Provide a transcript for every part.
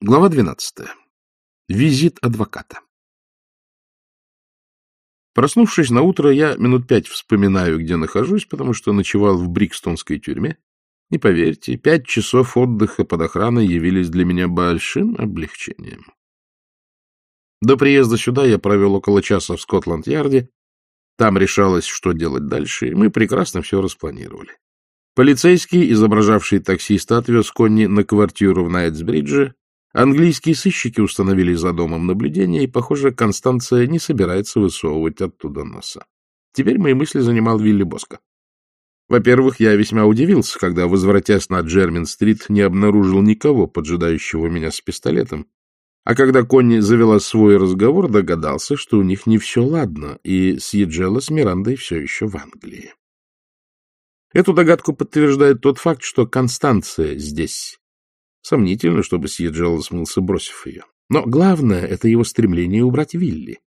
Глава 12. Визит адвоката. Проснувшись на утро, я минут пять вспоминаю, где нахожусь, потому что ночевал в Брикстонской тюрьме. Не поверьте, пять часов отдыха под охраной явились для меня большим облегчением. До приезда сюда я провел около часа в Скотланд-Ярде. Там решалось, что делать дальше, и мы прекрасно все распланировали. Полицейский, изображавший таксиста, отвез Конни на квартиру в Найтсбридже, Английские сыщики установили за домом наблюдение, и, похоже, Констанция не собирается высовывать оттуда носа. Теперь мои мысли занимал Вилли Боско. Во-первых, я весьма удивился, когда, возвратясь на Джермин-стрит, не обнаружил никого, поджидающего меня с пистолетом. А когда Конни завела свой разговор, догадался, что у них не все ладно, и Сьеджелла с Мирандой все еще в Англии. Эту догадку подтверждает тот факт, что Констанция здесь, Сомнительно, чтобы Сьеджелл смылся, бросив ее. Но главное — это его стремление убрать Вилли.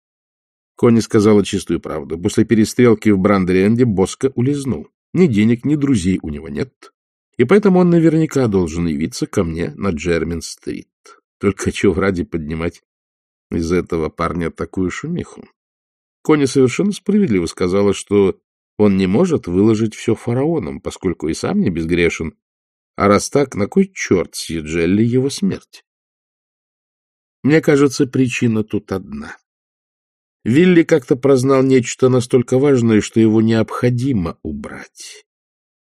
Конни сказала чистую правду. После перестрелки в Брандеренде Боско улизнул. Ни денег, ни друзей у него нет. И поэтому он наверняка должен явиться ко мне на Джермин-стрит. Только чего ради поднимать из этого парня такую шумиху? Конни совершенно справедливо сказала, что он не может выложить все фараонам, поскольку и сам не безгрешен, а раз так, на кой черт Сьюджелли его смерть? Мне кажется, причина тут одна. Вилли как-то прознал нечто настолько важное, что его необходимо убрать.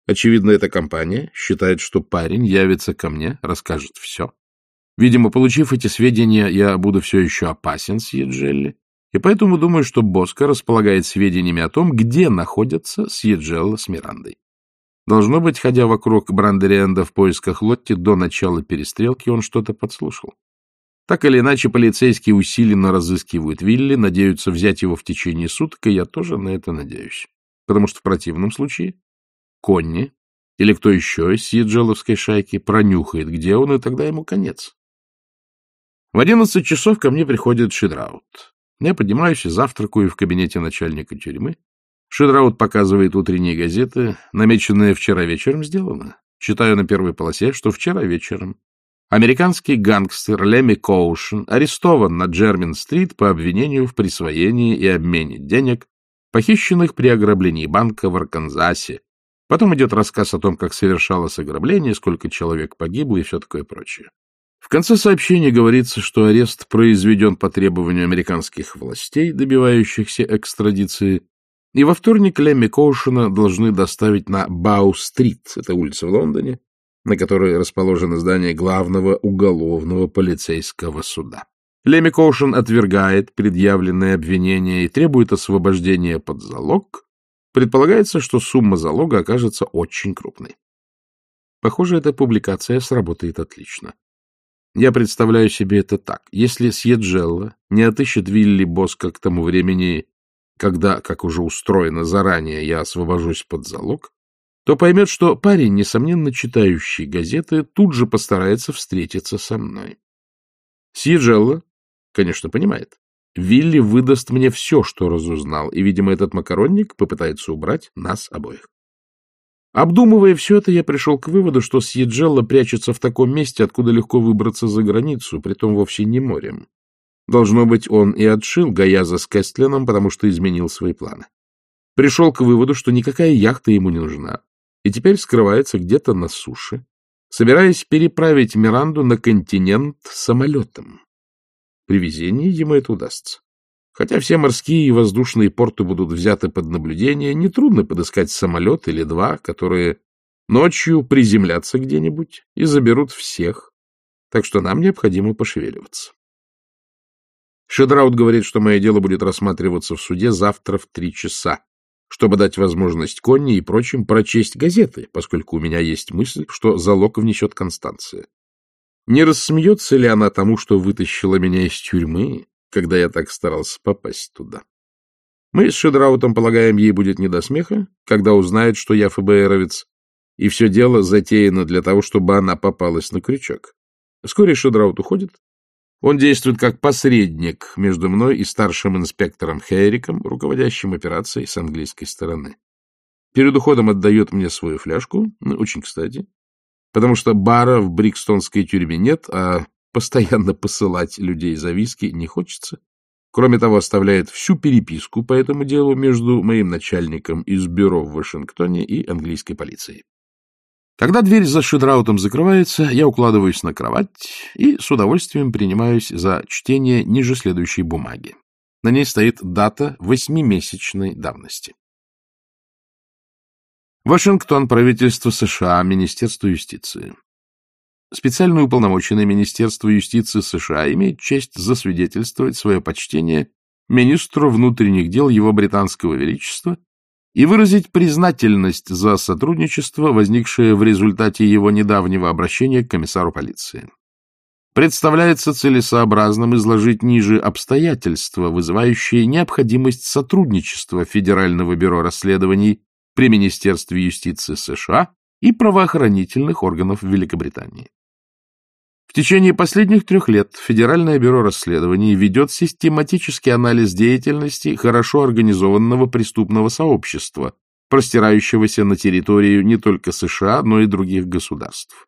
Очевидно, эта компания считает, что парень явится ко мне, расскажет все. Видимо, получив эти сведения, я буду все еще опасен Сьеджелли, и поэтому думаю, что Боско располагает сведениями о том, где находятся Сьеджелла с Мирандой. Должно быть, ходя вокруг Брандериэнда в поисках Лотти до начала перестрелки, он что-то подслушал. Так или иначе, полицейские усиленно разыскивают Вилли, надеются взять его в течение суток, и я тоже на это надеюсь. Потому что в противном случае Конни или кто еще из Сиджеловской шайки пронюхает, где он, и тогда ему конец. В одиннадцать часов ко мне приходит Шидраут. Я поднимаюсь и завтракаю в кабинете начальника тюрьмы. Шидраут показывает утренние газеты. Намеченное вчера вечером сделано. Читаю на первой полосе, что вчера вечером американский гангстер Леми Коушен арестован на Джермин-стрит по обвинению в присвоении и обмене денег, похищенных при ограблении банка в Арканзасе. Потом идет рассказ о том, как совершалось ограбление, сколько человек погибло и все такое прочее. В конце сообщения говорится, что арест произведен по требованию американских властей, добивающихся экстрадиции, и во вторник Лемми Коушена должны доставить на Бау-стрит, это улица в Лондоне, на которой расположено здание главного уголовного полицейского суда. Лемми Коушен отвергает предъявленное обвинение и требует освобождения под залог. Предполагается, что сумма залога окажется очень крупной. Похоже, эта публикация сработает отлично. Я представляю себе это так. Если Сьеджелла не отыщет Вилли Боска к тому времени, когда, как уже устроено заранее, я освобожусь под залог, то поймет, что парень, несомненно читающий газеты, тут же постарается встретиться со мной. Сьеджелло, конечно, понимает. Вилли выдаст мне все, что разузнал, и, видимо, этот макаронник попытается убрать нас обоих. Обдумывая все это, я пришел к выводу, что Сьеджелло прячется в таком месте, откуда легко выбраться за границу, притом вовсе не морем. Должно быть, он и отшил Гаяза с Кэстленом, потому что изменил свои планы. Пришел к выводу, что никакая яхта ему не нужна, и теперь скрывается где-то на суше, собираясь переправить Миранду на континент самолетом. При везении ему это удастся. Хотя все морские и воздушные порты будут взяты под наблюдение, нетрудно подыскать самолет или два, которые ночью приземлятся где-нибудь и заберут всех. Так что нам необходимо пошевеливаться. Шедраут говорит, что мое дело будет рассматриваться в суде завтра в три часа, чтобы дать возможность Конни и прочим прочесть газеты, поскольку у меня есть мысль, что залог внесет Констанция. Не рассмеется ли она тому, что вытащила меня из тюрьмы, когда я так старался попасть туда? Мы с Шедраутом полагаем, ей будет не до смеха, когда узнает, что я ФБРовец, и все дело затеяно для того, чтобы она попалась на крючок. Вскоре Шедраут уходит, он действует как посредник между мной и старшим инспектором Хейриком, руководящим операцией с английской стороны. Перед уходом отдает мне свою фляжку, ну, очень кстати, потому что бара в Брикстонской тюрьме нет, а постоянно посылать людей за виски не хочется. Кроме того, оставляет всю переписку по этому делу между моим начальником из бюро в Вашингтоне и английской полицией. Когда дверь за Шидраутом закрывается, я укладываюсь на кровать и с удовольствием принимаюсь за чтение ниже следующей бумаги. На ней стоит дата восьмимесячной давности. Вашингтон, правительство США, Министерство юстиции. Специально уполномоченное Министерство юстиции США имеет честь засвидетельствовать свое почтение министру внутренних дел его британского величества и выразить признательность за сотрудничество, возникшее в результате его недавнего обращения к комиссару полиции. Представляется целесообразным изложить ниже обстоятельства, вызывающие необходимость сотрудничества Федерального бюро расследований при Министерстве юстиции США и правоохранительных органов Великобритании. В течение последних трех лет Федеральное бюро расследований ведет систематический анализ деятельности хорошо организованного преступного сообщества, простирающегося на территорию не только США, но и других государств.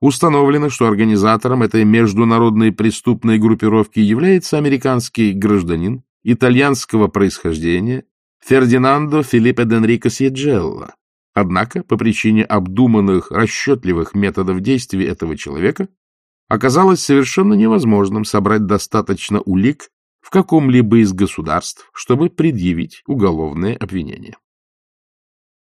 Установлено, что организатором этой международной преступной группировки является американский гражданин итальянского происхождения Фердинандо Филиппе Денрико Сьеджелло. Однако, по причине обдуманных, расчетливых методов действий этого человека, оказалось совершенно невозможным собрать достаточно улик в каком-либо из государств, чтобы предъявить уголовное обвинение.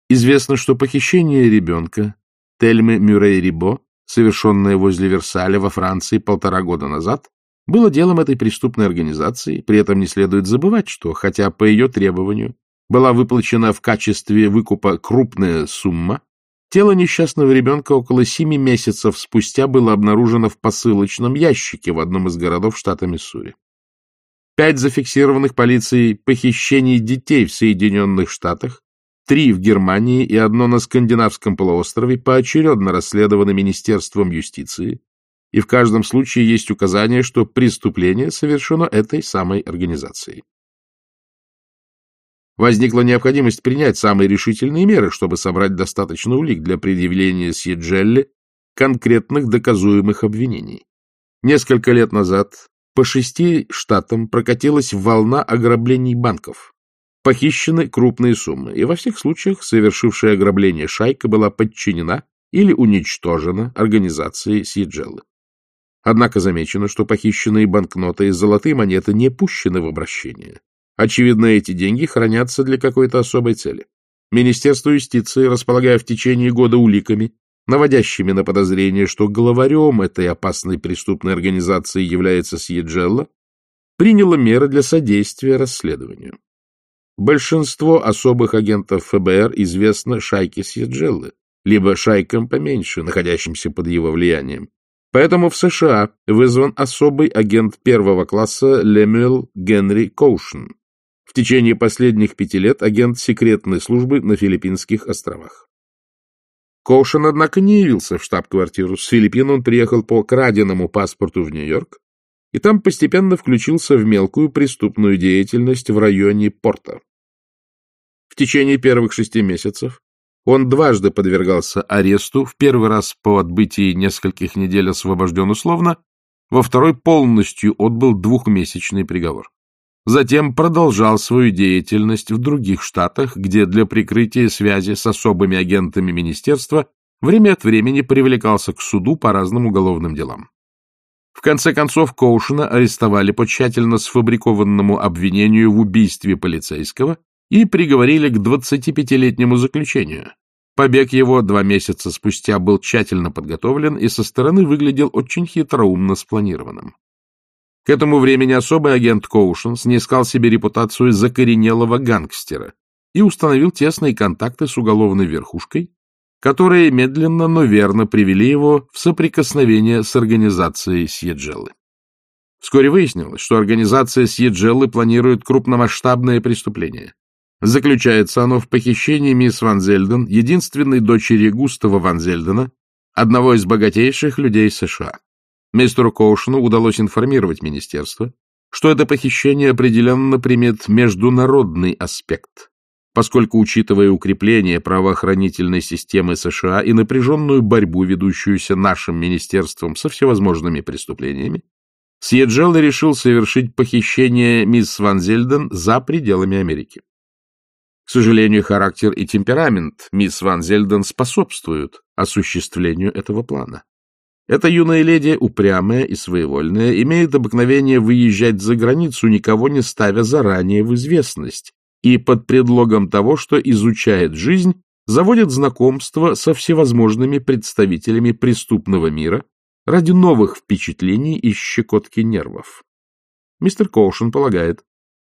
Известно, что похищение ребенка Тельмы Мюррей-Рибо, совершенное возле Версаля во Франции полтора года назад, было делом этой преступной организации, при этом не следует забывать, что, хотя по ее требованию была выплачена в качестве выкупа крупная сумма, Тело несчастного ребенка около семи месяцев спустя было обнаружено в посылочном ящике в одном из городов штата Миссури. Пять зафиксированных полицией похищений детей в Соединенных Штатах, три в Германии и одно на Скандинавском полуострове поочередно расследованы Министерством юстиции, и в каждом случае есть указание, что преступление совершено этой самой организацией возникла необходимость принять самые решительные меры, чтобы собрать достаточно улик для предъявления Сьеджелли конкретных доказуемых обвинений. Несколько лет назад по шести штатам прокатилась волна ограблений банков. Похищены крупные суммы, и во всех случаях совершившая ограбление шайка была подчинена или уничтожена организацией Сьеджеллы. Однако замечено, что похищенные банкноты и золотые монеты не пущены в обращение. Очевидно, эти деньги хранятся для какой-то особой цели. Министерство юстиции, располагая в течение года уликами, наводящими на подозрение, что главарем этой опасной преступной организации является Сьеджелло, приняло меры для содействия расследованию. Большинство особых агентов ФБР известно шайке Сьеджеллы, либо шайкам поменьше, находящимся под его влиянием. Поэтому в США вызван особый агент первого класса Лемюэл Генри Коушен, в течение последних пяти лет агент секретной службы на Филиппинских островах. Коушен, однако, не явился в штаб-квартиру. С Филиппин он приехал по краденому паспорту в Нью-Йорк и там постепенно включился в мелкую преступную деятельность в районе порта. В течение первых шести месяцев он дважды подвергался аресту, в первый раз по отбытии нескольких недель освобожден условно, во второй полностью отбыл двухмесячный приговор. Затем продолжал свою деятельность в других штатах, где для прикрытия связи с особыми агентами министерства время от времени привлекался к суду по разным уголовным делам. В конце концов, Коушена арестовали по тщательно сфабрикованному обвинению в убийстве полицейского и приговорили к 25-летнему заключению. Побег его два месяца спустя был тщательно подготовлен и со стороны выглядел очень хитроумно спланированным. К этому времени особый агент Коушен снискал себе репутацию закоренелого гангстера и установил тесные контакты с уголовной верхушкой, которые медленно, но верно привели его в соприкосновение с организацией Сьеджеллы. Вскоре выяснилось, что организация Сьеджеллы планирует крупномасштабное преступление. Заключается оно в похищении мисс Ван Зельден, единственной дочери Густава Ван Зельдена, одного из богатейших людей США. Мистеру Коушену удалось информировать министерство, что это похищение определенно примет международный аспект. поскольку, учитывая укрепление правоохранительной системы США и напряженную борьбу, ведущуюся нашим министерством со всевозможными преступлениями, Сьеджелло решил совершить похищение мисс Ван Зельден за пределами Америки. К сожалению, характер и темперамент мисс Ван Зельден способствуют осуществлению этого плана. Эта юная леди, упрямая и своевольная, имеет обыкновение выезжать за границу, никого не ставя заранее в известность, и под предлогом того, что изучает жизнь, заводит знакомство со всевозможными представителями преступного мира ради новых впечатлений и щекотки нервов. Мистер Коушен полагает,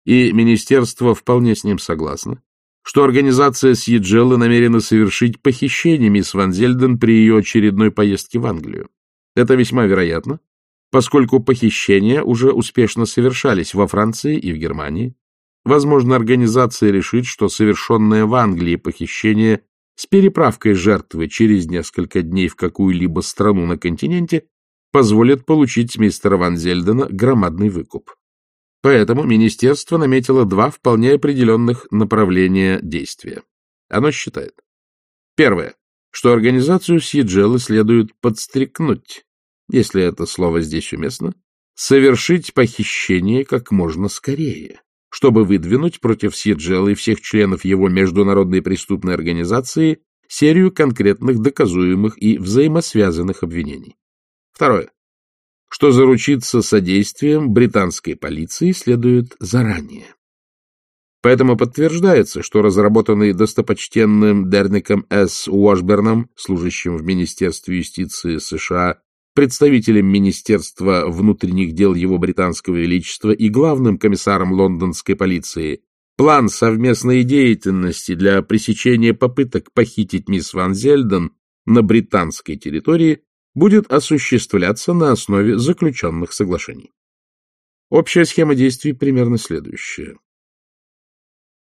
и министерство вполне с ним согласно, что организация Сьеджеллы намерена совершить похищение мисс Ван Зельден при ее очередной поездке в Англию. Это весьма вероятно, поскольку похищения уже успешно совершались во Франции и в Германии. Возможно, организация решит, что совершенное в Англии похищение с переправкой жертвы через несколько дней в какую-либо страну на континенте позволит получить с мистера Ван Зельдена громадный выкуп. Поэтому министерство наметило два вполне определенных направления действия. Оно считает. Первое, что организацию Сьеджелы следует подстрекнуть если это слово здесь уместно, совершить похищение как можно скорее, чтобы выдвинуть против Сиджела и всех членов его международной преступной организации серию конкретных доказуемых и взаимосвязанных обвинений. Второе. Что заручиться содействием британской полиции следует заранее. Поэтому подтверждается, что разработанный достопочтенным Дерником С. Уошберном, служащим в Министерстве юстиции США, представителем Министерства внутренних дел Его Британского Величества и главным комиссаром лондонской полиции план совместной деятельности для пресечения попыток похитить мисс Ван Зельден на британской территории будет осуществляться на основе заключенных соглашений. Общая схема действий примерно следующая.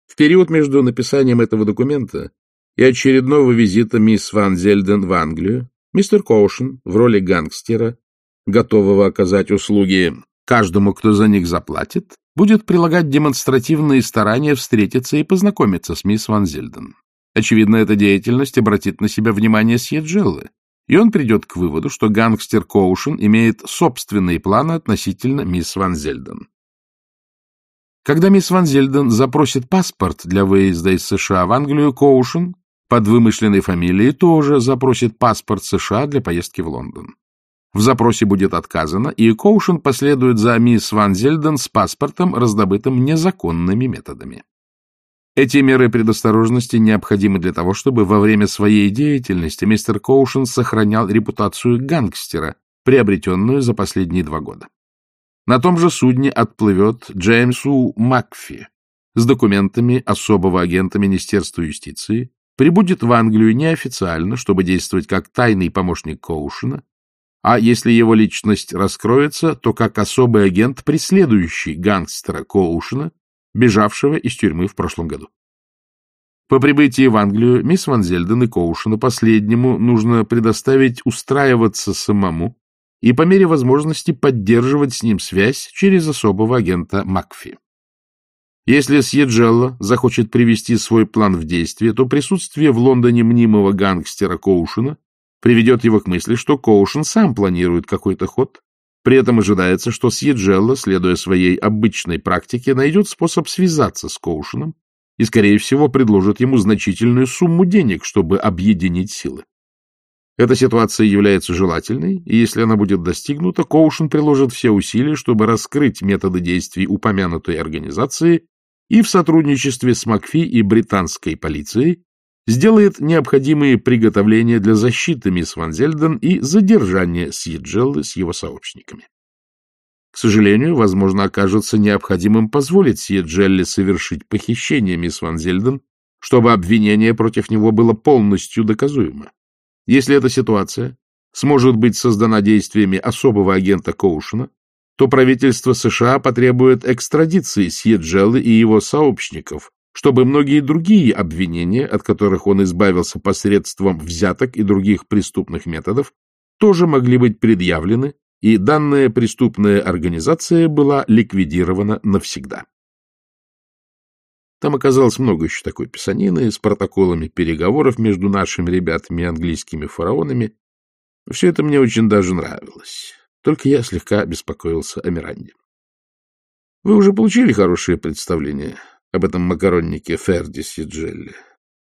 В период между написанием этого документа и очередного визита мисс Ван Зельден в Англию Мистер Коушен в роли гангстера, готового оказать услуги каждому, кто за них заплатит, будет прилагать демонстративные старания встретиться и познакомиться с мисс Ван Зельден. Очевидно, эта деятельность обратит на себя внимание Сьеджеллы, и он придет к выводу, что гангстер Коушен имеет собственные планы относительно мисс Ван Зельден. Когда мисс Ван Зельден запросит паспорт для выезда из США в Англию, Коушен под вымышленной фамилией тоже запросит паспорт США для поездки в Лондон. В запросе будет отказано, и Коушен последует за мисс Ван Зельден с паспортом, раздобытым незаконными методами. Эти меры предосторожности необходимы для того, чтобы во время своей деятельности мистер Коушен сохранял репутацию гангстера, приобретенную за последние два года. На том же судне отплывет Джеймсу Макфи с документами особого агента Министерства юстиции, прибудет в Англию неофициально, чтобы действовать как тайный помощник Коушена, а если его личность раскроется, то как особый агент, преследующий гангстера Коушена, бежавшего из тюрьмы в прошлом году. По прибытии в Англию мисс Ван Зельден и Коушена последнему нужно предоставить устраиваться самому и по мере возможности поддерживать с ним связь через особого агента Макфи. Если Сьеджелло захочет привести свой план в действие, то присутствие в Лондоне мнимого гангстера Коушена приведет его к мысли, что Коушен сам планирует какой-то ход. При этом ожидается, что Сьеджелло, следуя своей обычной практике, найдет способ связаться с Коушеном и, скорее всего, предложит ему значительную сумму денег, чтобы объединить силы. Эта ситуация является желательной, и если она будет достигнута, Коушен приложит все усилия, чтобы раскрыть методы действий упомянутой организации и в сотрудничестве с МакФи и британской полицией сделает необходимые приготовления для защиты мисс Ван Зельден и задержания Сьеджеллы с его сообщниками. К сожалению, возможно, окажется необходимым позволить Сьеджелле совершить похищение мисс Ван Зельден, чтобы обвинение против него было полностью доказуемо. Если эта ситуация сможет быть создана действиями особого агента Коушена, то правительство США потребует экстрадиции Сьеджелы и его сообщников, чтобы многие другие обвинения, от которых он избавился посредством взяток и других преступных методов, тоже могли быть предъявлены, и данная преступная организация была ликвидирована навсегда. Там оказалось много еще такой писанины с протоколами переговоров между нашими ребятами и английскими фараонами. Все это мне очень даже нравилось. Только я слегка беспокоился о Миранде. Вы уже получили хорошее представление об этом макароннике Ферди Сиджелли?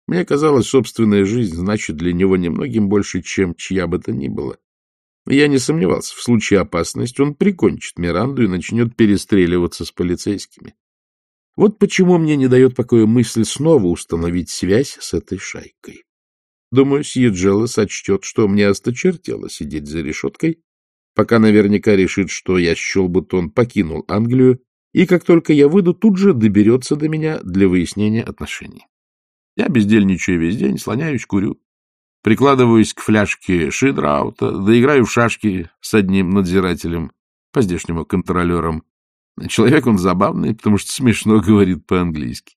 Мне казалось, собственная жизнь значит для него немногим больше, чем чья бы то ни было. Я не сомневался, в случае опасности он прикончит Миранду и начнет перестреливаться с полицейскими. Вот почему мне не дает покоя мысль снова установить связь с этой шайкой. Думаю, Сьеджелла сочтет, что мне осточертело сидеть за решеткой, пока наверняка решит, что я счел, будто он покинул Англию, и как только я выйду, тут же доберется до меня для выяснения отношений. Я бездельничаю весь день, слоняюсь, курю, прикладываюсь к фляжке шидраута, доиграю в шашки с одним надзирателем, по-здешнему контролером. Человек он забавный, потому что смешно говорит по-английски.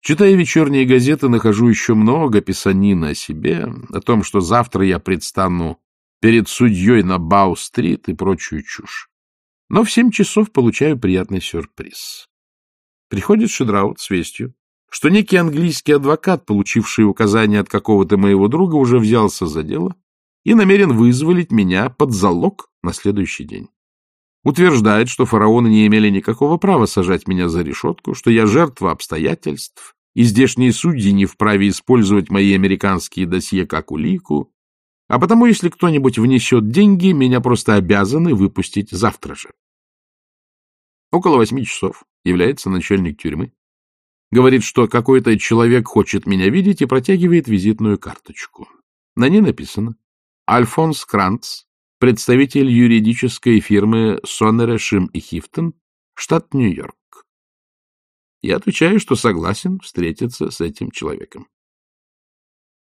Читая вечерние газеты, нахожу еще много писанины о себе, о том, что завтра я предстану перед судьей на Бау-стрит и прочую чушь. Но в семь часов получаю приятный сюрприз. Приходит Шедраут с вестью, что некий английский адвокат, получивший указание от какого-то моего друга, уже взялся за дело и намерен вызволить меня под залог на следующий день. Утверждает, что фараоны не имели никакого права сажать меня за решетку, что я жертва обстоятельств, и здешние судьи не вправе использовать мои американские досье как улику, а потому, если кто-нибудь внесет деньги, меня просто обязаны выпустить завтра же. Около восьми часов является начальник тюрьмы Говорит, что какой-то человек хочет меня видеть и протягивает визитную карточку. На ней написано «Альфонс Кранц, представитель юридической фирмы Соннера, Шим и Хифтон, штат Нью-Йорк». Я отвечаю, что согласен встретиться с этим человеком.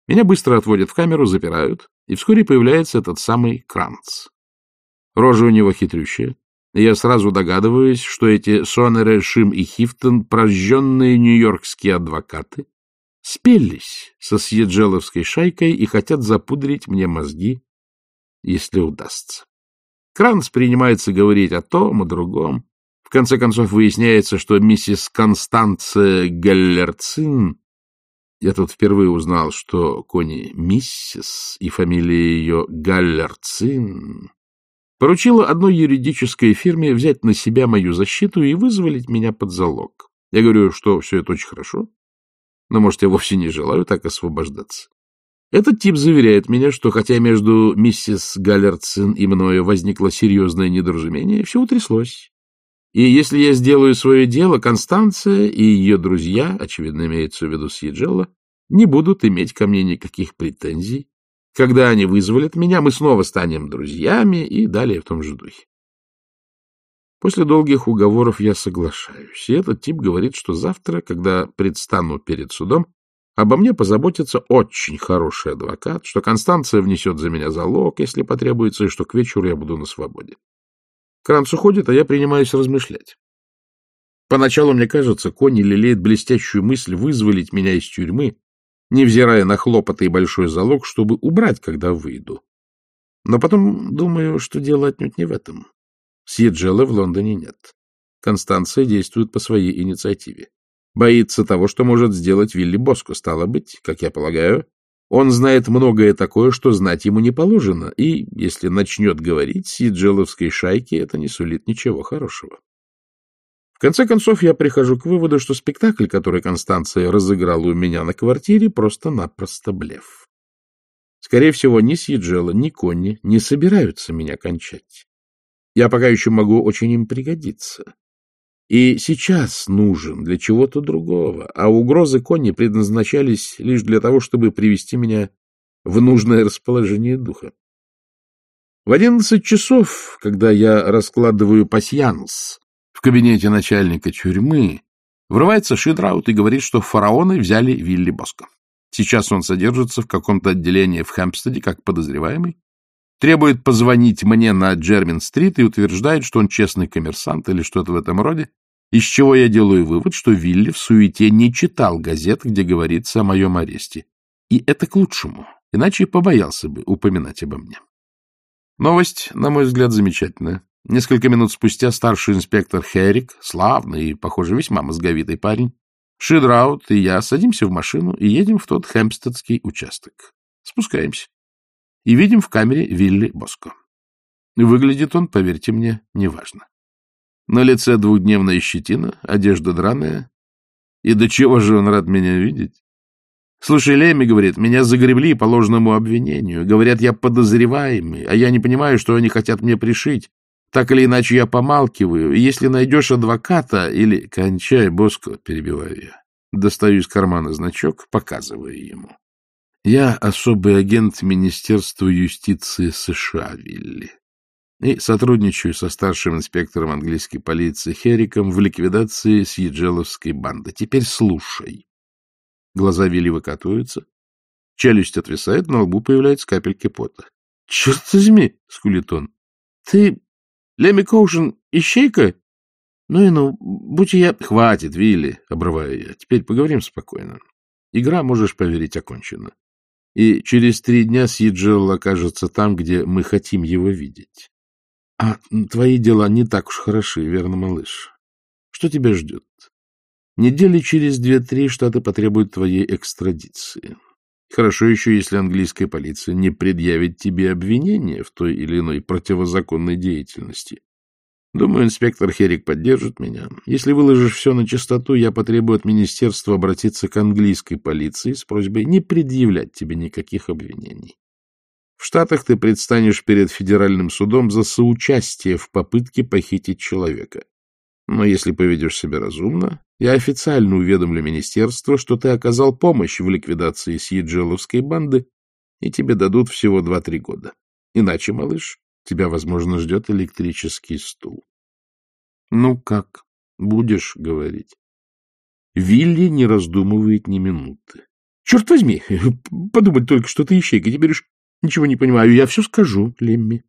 Меня быстро отводят в камеру, запирают, и вскоре появляется этот самый Кранц. Рожа у него хитрющая, я сразу догадываюсь, что эти Сонеры, Шим и Хифтон, прожженные нью-йоркские адвокаты, спелись со съеджеловской шайкой и хотят запудрить мне мозги, если удастся. Кранц принимается говорить о том, о другом. В конце концов выясняется, что миссис Констанция Галлерцин... Я тут впервые узнал, что Кони миссис и фамилия ее Галлерцин поручила одной юридической фирме взять на себя мою защиту и вызволить меня под залог. Я говорю, что все это очень хорошо, но, может, я вовсе не желаю так освобождаться. Этот тип заверяет меня, что хотя между миссис Галлерцин и мною возникло серьезное недоразумение, все утряслось. И если я сделаю свое дело, Констанция и ее друзья, очевидно, имеется в виду Сьеджелла, не будут иметь ко мне никаких претензий, когда они вызволят меня, мы снова станем друзьями и далее в том же духе. После долгих уговоров я соглашаюсь, и этот тип говорит, что завтра, когда предстану перед судом, обо мне позаботится очень хороший адвокат, что Констанция внесет за меня залог, если потребуется, и что к вечеру я буду на свободе. Кранц уходит, а я принимаюсь размышлять. Поначалу, мне кажется, Кони лелеет блестящую мысль вызволить меня из тюрьмы невзирая на хлопоты и большой залог, чтобы убрать, когда выйду. Но потом думаю, что дело отнюдь не в этом. Сьеджелла в Лондоне нет. Констанция действует по своей инициативе. Боится того, что может сделать Вилли Боско. Стало быть, как я полагаю, он знает многое такое, что знать ему не положено, и, если начнет говорить, Сиджеловской шайке это не сулит ничего хорошего конце концов, я прихожу к выводу, что спектакль, который Констанция разыграла у меня на квартире, просто-напросто блеф. Скорее всего, ни Сьеджела, ни Конни не собираются меня кончать. Я пока еще могу очень им пригодиться. И сейчас нужен для чего-то другого, а угрозы Конни предназначались лишь для того, чтобы привести меня в нужное расположение духа. В одиннадцать часов, когда я раскладываю пасьянс в кабинете начальника тюрьмы врывается Шидраут и говорит, что фараоны взяли Вилли Боско. Сейчас он содержится в каком-то отделении в Хэмпстеде как подозреваемый, требует позвонить мне на Джермин-стрит и утверждает, что он честный коммерсант или что-то в этом роде, из чего я делаю вывод, что Вилли в суете не читал газет, где говорится о моем аресте. И это к лучшему, иначе побоялся бы упоминать обо мне. Новость, на мой взгляд, замечательная. Несколько минут спустя старший инспектор Херик, славный и, похоже, весьма мозговитый парень, Шидраут и я садимся в машину и едем в тот хэмпстедский участок. Спускаемся. И видим в камере Вилли Боско. Выглядит он, поверьте мне, неважно. На лице двухдневная щетина, одежда драная. И до чего же он рад меня видеть? Слушай, Леми говорит, меня загребли по ложному обвинению. Говорят, я подозреваемый, а я не понимаю, что они хотят мне пришить. Так или иначе, я помалкиваю. Если найдешь адвоката или... Кончай, Боско, перебиваю я. Достаю из кармана значок, показываю ему. Я особый агент Министерства юстиции США, Вилли и сотрудничаю со старшим инспектором английской полиции Хериком в ликвидации Сьеджеловской банды. Теперь слушай. Глаза Вилли выкатываются, челюсть отвисает, на лбу появляется капельки пота. — Черт возьми! — скулит он. — Ты Леми Коушен ищейка? Ну и ну, будь я... — Хватит, Вилли, — обрываю я. Теперь поговорим спокойно. Игра, можешь поверить, окончена. И через три дня Сиджел окажется там, где мы хотим его видеть. А твои дела не так уж хороши, верно, малыш? Что тебя ждет? Недели через две-три штаты потребуют твоей экстрадиции. Хорошо еще, если английская полиция не предъявит тебе обвинения в той или иной противозаконной деятельности. Думаю, инспектор Херик поддержит меня. Если выложишь все на чистоту, я потребую от министерства обратиться к английской полиции с просьбой не предъявлять тебе никаких обвинений. В Штатах ты предстанешь перед федеральным судом за соучастие в попытке похитить человека. Но если поведешь себя разумно, я официально уведомлю министерство, что ты оказал помощь в ликвидации Сьеджеловской банды, и тебе дадут всего два-три года. Иначе, малыш, тебя, возможно, ждет электрический стул. Ну как, будешь говорить? Вилли не раздумывает ни минуты. Черт возьми, подумать только, что ты ищейка, теперь уж — Ничего не понимаю. Я все скажу, Лемми.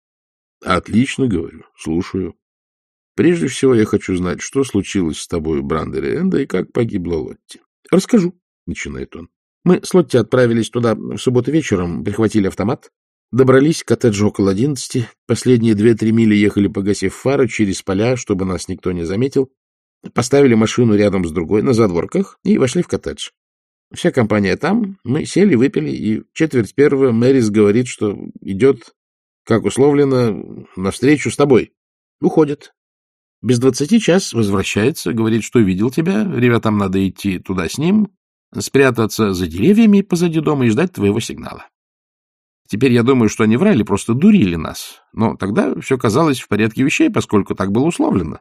— Отлично, говорю. Слушаю. Прежде всего я хочу знать, что случилось с тобой, Брандере Энда, и как погибла Лотти. — Расскажу, — начинает он. Мы с Лотти отправились туда в субботу вечером, прихватили автомат, добрались к коттеджу около одиннадцати, последние две-три мили ехали, погасив фары, через поля, чтобы нас никто не заметил, поставили машину рядом с другой на задворках и вошли в коттедж. Вся компания там, мы сели, выпили, и четверть первого Мэрис говорит, что идет, как условлено, навстречу с тобой. Уходит. Без двадцати час возвращается, говорит, что видел тебя, ребятам надо идти туда с ним, спрятаться за деревьями позади дома и ждать твоего сигнала. Теперь я думаю, что они врали, просто дурили нас. Но тогда все казалось в порядке вещей, поскольку так было условлено.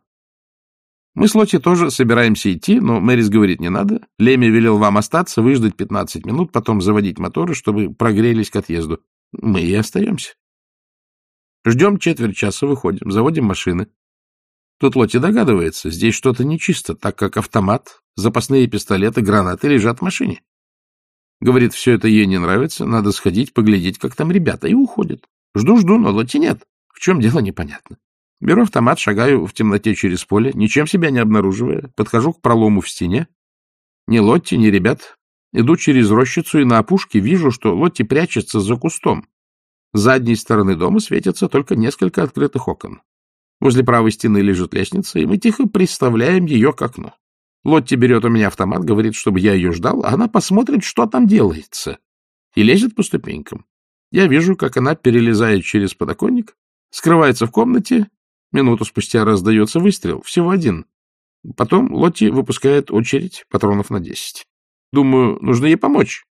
Мы с Лотти тоже собираемся идти, но Мэрис говорит, не надо. Леми велел вам остаться, выждать 15 минут, потом заводить моторы, чтобы прогрелись к отъезду. Мы и остаемся. Ждем четверть часа, выходим, заводим машины. Тут Лотти догадывается, здесь что-то нечисто, так как автомат, запасные пистолеты, гранаты лежат в машине. Говорит, все это ей не нравится, надо сходить, поглядеть, как там ребята, и уходит. Жду-жду, но Лотти нет. В чем дело, непонятно. Беру автомат, шагаю в темноте через поле, ничем себя не обнаруживая, подхожу к пролому в стене. Ни Лотти, ни ребят. Иду через рощицу и на опушке вижу, что Лотти прячется за кустом. С задней стороны дома светятся только несколько открытых окон. Возле правой стены лежит лестница, и мы тихо представляем ее к окну. Лотти берет у меня автомат, говорит, чтобы я ее ждал, а она посмотрит, что там делается, и лезет по ступенькам. Я вижу, как она перелезает через подоконник, скрывается в комнате Минуту спустя раздается выстрел, всего один. Потом Лотти выпускает очередь патронов на десять. Думаю, нужно ей помочь.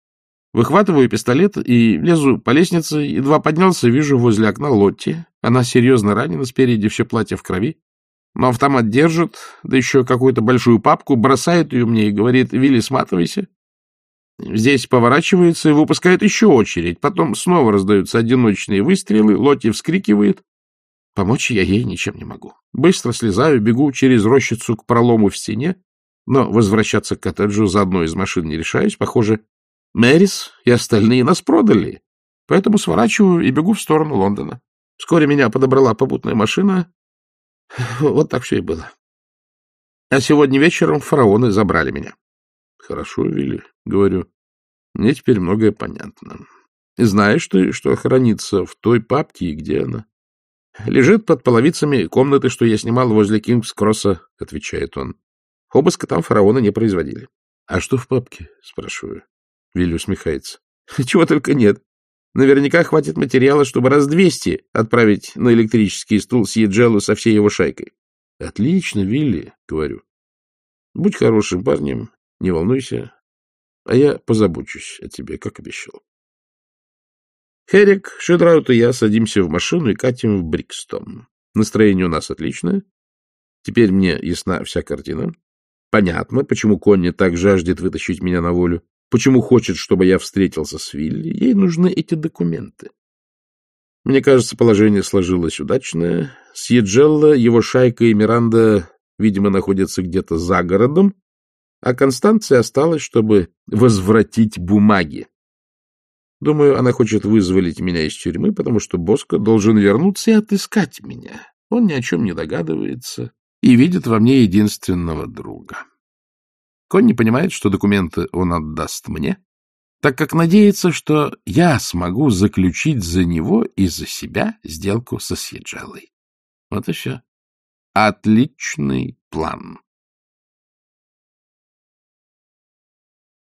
Выхватываю пистолет и лезу по лестнице. Едва поднялся, вижу возле окна Лотти. Она серьезно ранена, спереди все платье в крови. Но автомат держит, да еще какую-то большую папку, бросает ее мне и говорит, Вилли, сматывайся. Здесь поворачивается и выпускает еще очередь. Потом снова раздаются одиночные выстрелы, Лотти вскрикивает. Помочь я ей ничем не могу. Быстро слезаю, бегу через рощицу к пролому в стене, но возвращаться к коттеджу за одной из машин не решаюсь. Похоже, Мэрис и остальные нас продали, поэтому сворачиваю и бегу в сторону Лондона. Вскоре меня подобрала попутная машина. Вот так все и было. А сегодня вечером фараоны забрали меня. — Хорошо, Вилли, — говорю. Мне теперь многое понятно. Знаешь ты, что хранится в той папке и где она? — Лежит под половицами комнаты, что я снимал возле Кингс-Кросса, — отвечает он. — Обыска там фараона не производили. — А что в папке? — спрашиваю. Вилли усмехается. — Чего только нет. Наверняка хватит материала, чтобы раз двести отправить на электрический стул Сьеджелу со всей его шайкой. — Отлично, Вилли, — говорю. — Будь хорошим парнем, не волнуйся, а я позабочусь о тебе, как обещал. Херик, Шедраут и я садимся в машину и катим в Брикстон. Настроение у нас отличное. Теперь мне ясна вся картина. Понятно, почему Конни так жаждет вытащить меня на волю, почему хочет, чтобы я встретился с Вилли. Ей нужны эти документы. Мне кажется, положение сложилось удачное. Сьеджелла, его шайка и Миранда, видимо, находятся где-то за городом, а Констанция осталась, чтобы возвратить бумаги. Думаю, она хочет вызволить меня из тюрьмы, потому что Боско должен вернуться и отыскать меня. Он ни о чем не догадывается и видит во мне единственного друга. Конни понимает, что документы он отдаст мне, так как надеется, что я смогу заключить за него и за себя сделку со Сьеджелой. Вот и все. Отличный план.